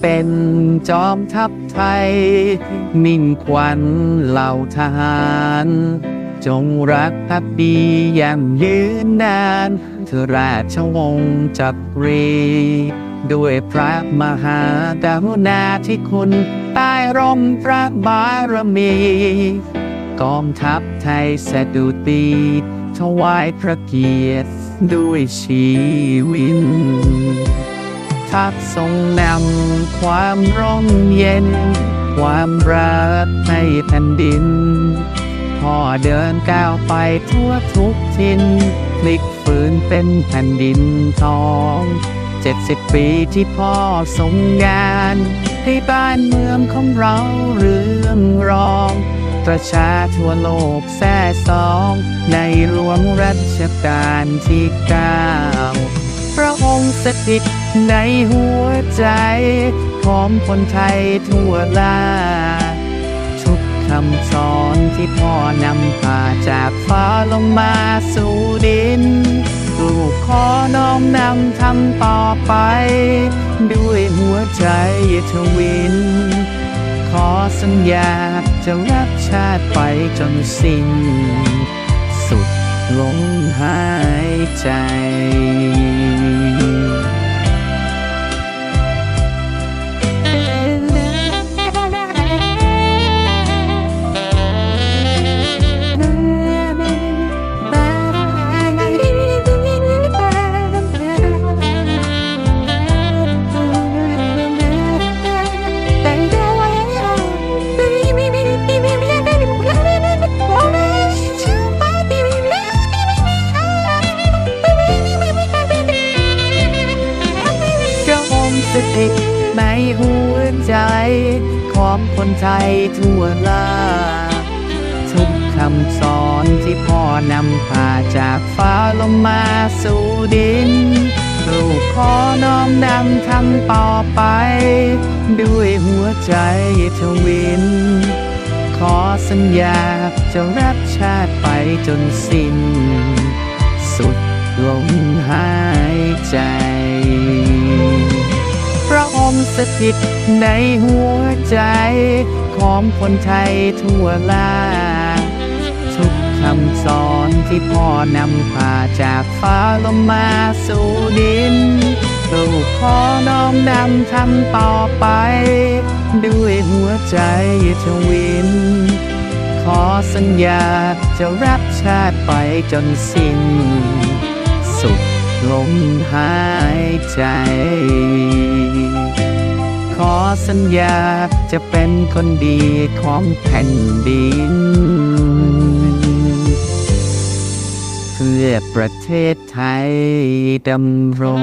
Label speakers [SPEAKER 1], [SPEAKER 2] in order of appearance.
[SPEAKER 1] เป็นจอมทัพไทย มิ่งขวัญเหล่าทหาร จงรักภักดีอย่างยืนนานเธอราชวงศ์จักรี ด้วยพระมหากรุณาธิคุณใต้ร่มพระบารมี กองทัพไทยสะดุดีถวายพระเกียรติด้วยชีวิต ทักทรงนำความร่มเย็น ความรักให้แผ่นดิน พ่อเดินก้าวไปทั่วทุกทินพลิกฝืนเป็นแผ่นดินทองเจ็ดสิบปีที่พ่อทรงงาน ให้บ้านเมืองของเราเรื่องรอง ประชาทั่วโลกแซ่สอง ในหลวงรัชกาลที่เก้า พระองค์สถิตในหัวใจของคนไทยทั่วลาทุกคำสอนที่พ่อนำพาจากฟ้าลงมาสู่ดิน ลูกขอน้อมนำทำต่อไป ด้วยหัวใจทวิน ขอสัญญาจะรักชาติไปจนสิ้น สุด ลมหายใจ สถิตในหัวใจของคนไทยทั่วลาทุกคำสอนที่พ่อนำพาจากฟ้าลงมาสู่ดิน ลูกขอน้อมนำทำต่อไป ด้วยหัวใจทวิน ขอสัญญาจะรักชาติไปจนสิ้น สุดลมหายใจ งสถิตในหัวใจ ของคนไทยทั่วลาทุกคำสอนที่พ่อนำพาจากฟ้าลงมาสู่ดินลูกขอน้อมนำทำต่อไป ด้วยหัวใจทวิน ขอสัญญาจะรักชาติไปจนสิ้น สุดลมหายใจ สัญญาจะเป็นคนดีของแผ่นดิน เพื่อประเทศไทยดำรง